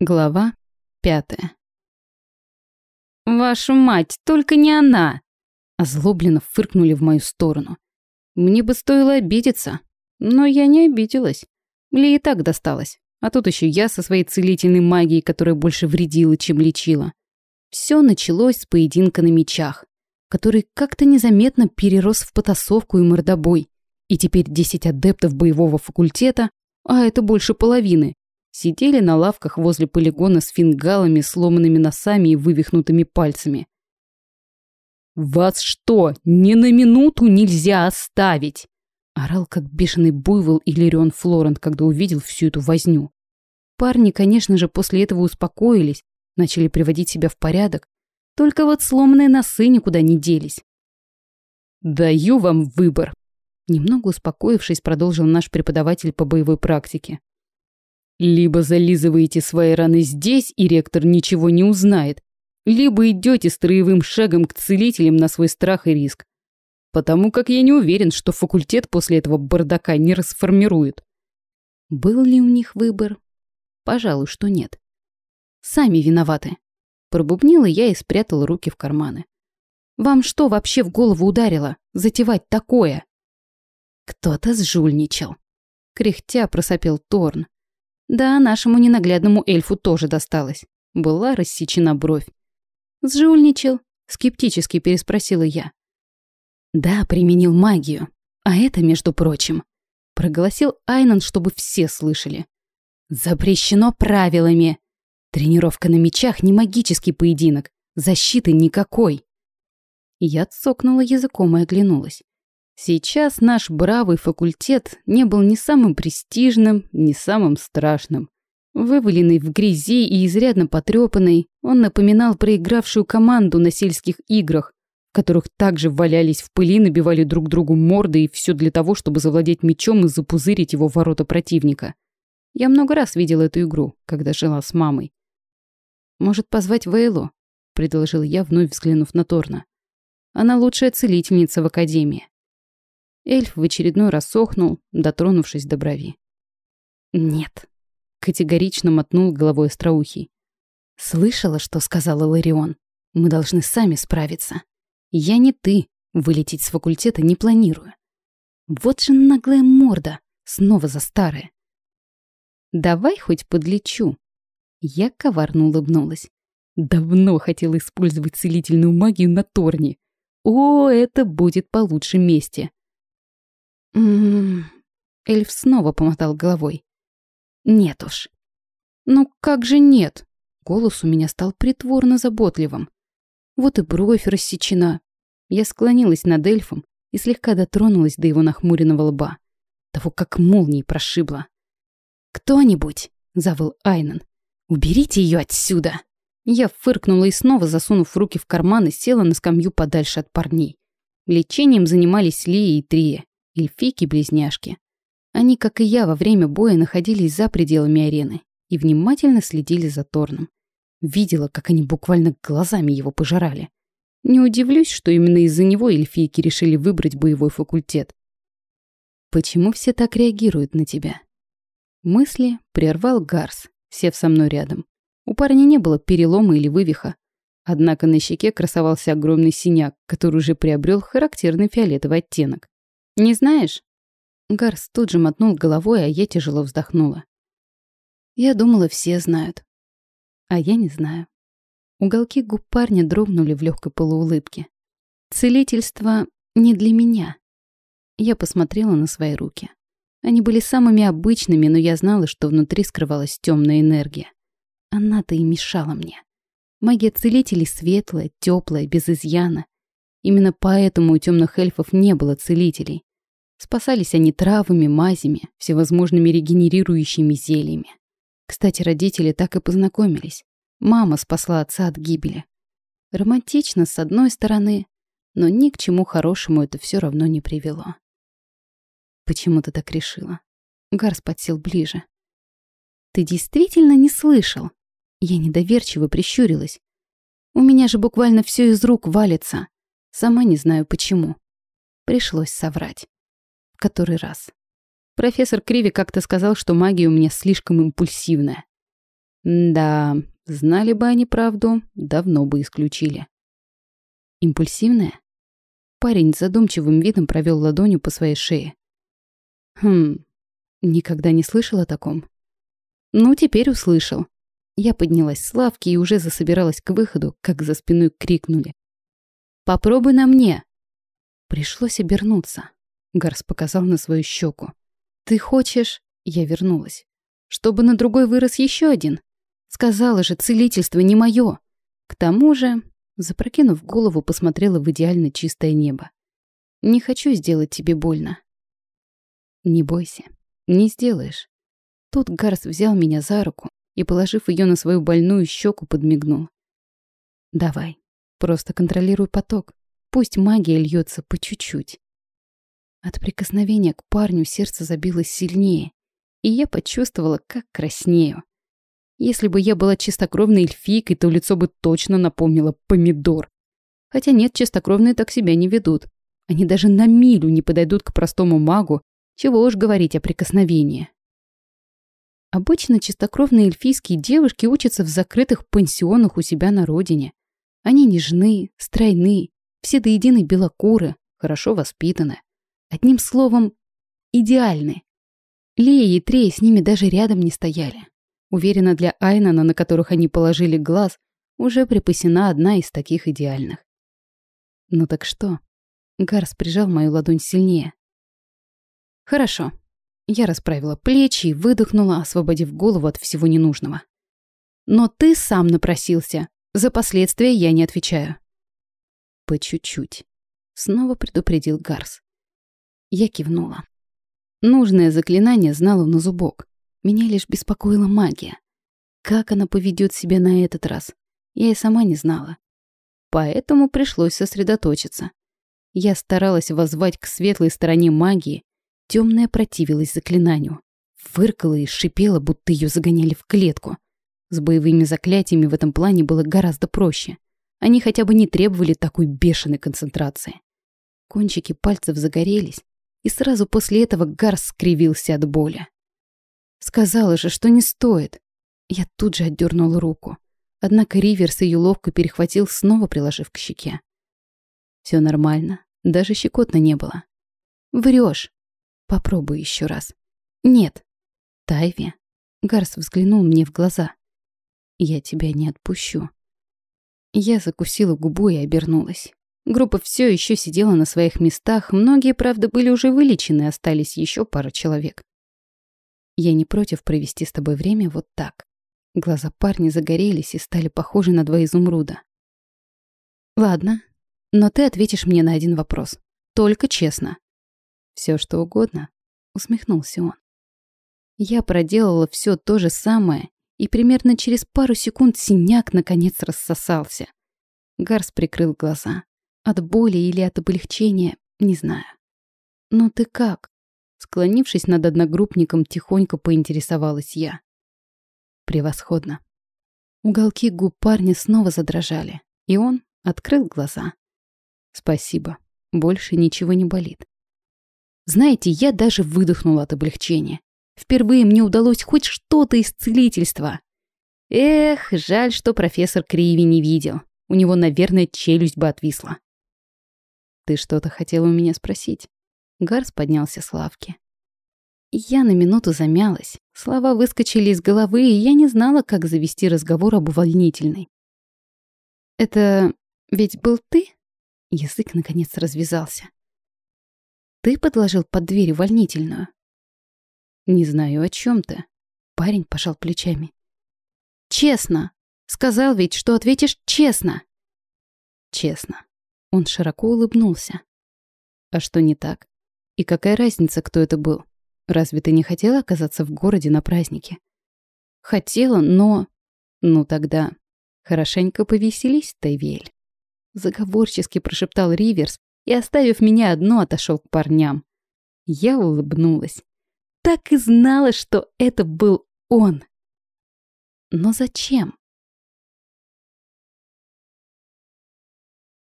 Глава пятая. «Вашу мать, только не она!» Озлобленно фыркнули в мою сторону. Мне бы стоило обидеться, но я не обиделась. Мне и так досталось. А тут еще я со своей целительной магией, которая больше вредила, чем лечила. Все началось с поединка на мечах, который как-то незаметно перерос в потасовку и мордобой. И теперь десять адептов боевого факультета, а это больше половины, сидели на лавках возле полигона с фингалами, сломанными носами и вывихнутыми пальцами. «Вас что, ни на минуту нельзя оставить?» Орал, как бешеный буйвол Иллирион Флорент, когда увидел всю эту возню. Парни, конечно же, после этого успокоились, начали приводить себя в порядок. Только вот сломанные носы никуда не делись. «Даю вам выбор», Немного успокоившись, продолжил наш преподаватель по боевой практике. Либо зализываете свои раны здесь, и ректор ничего не узнает, либо идете строевым шагом к целителям на свой страх и риск. Потому как я не уверен, что факультет после этого бардака не расформирует. Был ли у них выбор? Пожалуй, что нет. Сами виноваты. Пробубнила я и спрятала руки в карманы. Вам что вообще в голову ударило? Затевать такое? Кто-то сжульничал. Кряхтя просопел Торн. Да, нашему ненаглядному эльфу тоже досталось. Была рассечена бровь. «Сжульничал?» — скептически переспросила я. «Да, применил магию. А это, между прочим...» — проголосил Айнан, чтобы все слышали. «Запрещено правилами. Тренировка на мечах не магический поединок. Защиты никакой». Я цокнула языком и оглянулась. Сейчас наш бравый факультет не был ни самым престижным, ни самым страшным. Вываленный в грязи и изрядно потрепанный, он напоминал проигравшую команду на сельских играх, в которых также валялись в пыли, набивали друг другу морды и все для того, чтобы завладеть мечом и запузырить его в ворота противника. Я много раз видела эту игру, когда жила с мамой. «Может, позвать Вейлу?» — предложил я, вновь взглянув на Торна. «Она лучшая целительница в Академии». Эльф в очередной раз сохнул, дотронувшись до брови. «Нет», — категорично мотнул головой остроухий. «Слышала, что сказала Ларион? Мы должны сами справиться. Я не ты, вылететь с факультета не планирую. Вот же наглая морда, снова за старое. Давай хоть подлечу». Я коварно улыбнулась. Давно хотела использовать целительную магию на Торне. О, это будет по лучшем месте. М-м-м. Эльф снова помотал головой. Нет уж. Ну как же нет? Голос у меня стал притворно заботливым. Вот и бровь рассечена. Я склонилась над эльфом и слегка дотронулась до его нахмуренного лба. Того как молнией прошибло. «Кто-нибудь!» — завыл Айнан. «Уберите ее отсюда!» Я фыркнула и снова, засунув руки в карманы, села на скамью подальше от парней. Лечением занимались Лия и Трия эльфийки-близняшки. Они, как и я, во время боя находились за пределами арены и внимательно следили за Торном. Видела, как они буквально глазами его пожирали. Не удивлюсь, что именно из-за него эльфийки решили выбрать боевой факультет. Почему все так реагируют на тебя? Мысли прервал Гарс, сев со мной рядом. У парня не было перелома или вывиха. Однако на щеке красовался огромный синяк, который уже приобрел характерный фиолетовый оттенок. «Не знаешь?» Гарс тут же мотнул головой, а я тяжело вздохнула. Я думала, все знают. А я не знаю. Уголки губ парня дрогнули в легкой полуулыбке. Целительство не для меня. Я посмотрела на свои руки. Они были самыми обычными, но я знала, что внутри скрывалась темная энергия. Она-то и мешала мне. Магия целителей светлая, теплая, без изъяна. Именно поэтому у темных эльфов не было целителей. Спасались они травами, мазями, всевозможными регенерирующими зельями. Кстати, родители так и познакомились. Мама спасла отца от гибели. Романтично, с одной стороны, но ни к чему хорошему это все равно не привело. Почему ты так решила? Гарс подсел ближе. Ты действительно не слышал? Я недоверчиво прищурилась. У меня же буквально все из рук валится. Сама не знаю почему. Пришлось соврать. В который раз. Профессор Криви как-то сказал, что магия у меня слишком импульсивная. Да, знали бы они правду, давно бы исключили. Импульсивная? Парень задумчивым видом провел ладонью по своей шее. Хм, никогда не слышал о таком. Ну, теперь услышал. Я поднялась с лавки и уже засобиралась к выходу, как за спиной крикнули. «Попробуй на мне!» Пришлось обернуться. Гарс показал на свою щеку. «Ты хочешь...» Я вернулась. «Чтобы на другой вырос еще один?» Сказала же, целительство не мое. К тому же, запрокинув голову, посмотрела в идеально чистое небо. «Не хочу сделать тебе больно». «Не бойся, не сделаешь». Тут Гарс взял меня за руку и, положив ее на свою больную щеку, подмигнул. «Давай, просто контролируй поток. Пусть магия льется по чуть-чуть». От прикосновения к парню сердце забилось сильнее, и я почувствовала, как краснею. Если бы я была чистокровной эльфийкой, то лицо бы точно напомнило помидор. Хотя нет, чистокровные так себя не ведут. Они даже на милю не подойдут к простому магу, чего уж говорить о прикосновении. Обычно чистокровные эльфийские девушки учатся в закрытых пансионах у себя на родине. Они нежны, стройны, все до единой белокуры, хорошо воспитаны. Одним словом, идеальны. Лия и Трей с ними даже рядом не стояли. Уверена, для Айнана, на которых они положили глаз, уже припасена одна из таких идеальных. Ну так что? Гарс прижал мою ладонь сильнее. Хорошо. Я расправила плечи и выдохнула, освободив голову от всего ненужного. Но ты сам напросился. За последствия я не отвечаю. По чуть-чуть. Снова предупредил Гарс. Я кивнула. Нужное заклинание знала на зубок. Меня лишь беспокоила магия. Как она поведет себя на этот раз, я и сама не знала. Поэтому пришлось сосредоточиться. Я старалась воззвать к светлой стороне магии, темная противилась заклинанию. Фыркала и шипела, будто ее загоняли в клетку. С боевыми заклятиями в этом плане было гораздо проще. Они хотя бы не требовали такой бешеной концентрации. Кончики пальцев загорелись, и сразу после этого Гарс скривился от боли. Сказала же, что не стоит. Я тут же отдернула руку. Однако Риверс ее ловко перехватил, снова приложив к щеке. Все нормально, даже щекотно не было. Врешь. Попробуй еще раз. Нет. Тайви. Гарс взглянул мне в глаза. Я тебя не отпущу. Я закусила губу и обернулась. Группа все еще сидела на своих местах, многие, правда, были уже вылечены, остались еще пара человек. Я не против провести с тобой время вот так. Глаза парня загорелись и стали похожи на два изумруда. Ладно, но ты ответишь мне на один вопрос. Только честно. Все что угодно, усмехнулся он. Я проделала все то же самое, и примерно через пару секунд синяк наконец рассосался. Гарс прикрыл глаза. От боли или от облегчения, не знаю. «Ну ты как?» Склонившись над одногруппником, тихонько поинтересовалась я. Превосходно. Уголки губ парня снова задрожали, и он открыл глаза. Спасибо, больше ничего не болит. Знаете, я даже выдохнула от облегчения. Впервые мне удалось хоть что-то из целительства. Эх, жаль, что профессор Криви не видел. У него, наверное, челюсть бы отвисла. Ты что-то хотела у меня спросить? Гарс поднялся с лавки. Я на минуту замялась. Слова выскочили из головы, и я не знала, как завести разговор об увольнительной. «Это ведь был ты?» Язык, наконец, развязался. «Ты подложил под дверь увольнительную?» «Не знаю, о чем ты». Парень пожал плечами. «Честно! Сказал ведь, что ответишь честно!» «Честно». Он широко улыбнулся. «А что не так?» И какая разница, кто это был? Разве ты не хотела оказаться в городе на празднике? Хотела, но... Ну тогда... Хорошенько повеселись, Тайвель. Заговорчески прошептал Риверс и, оставив меня одну, отошел к парням. Я улыбнулась. Так и знала, что это был он. Но зачем?